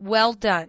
well done.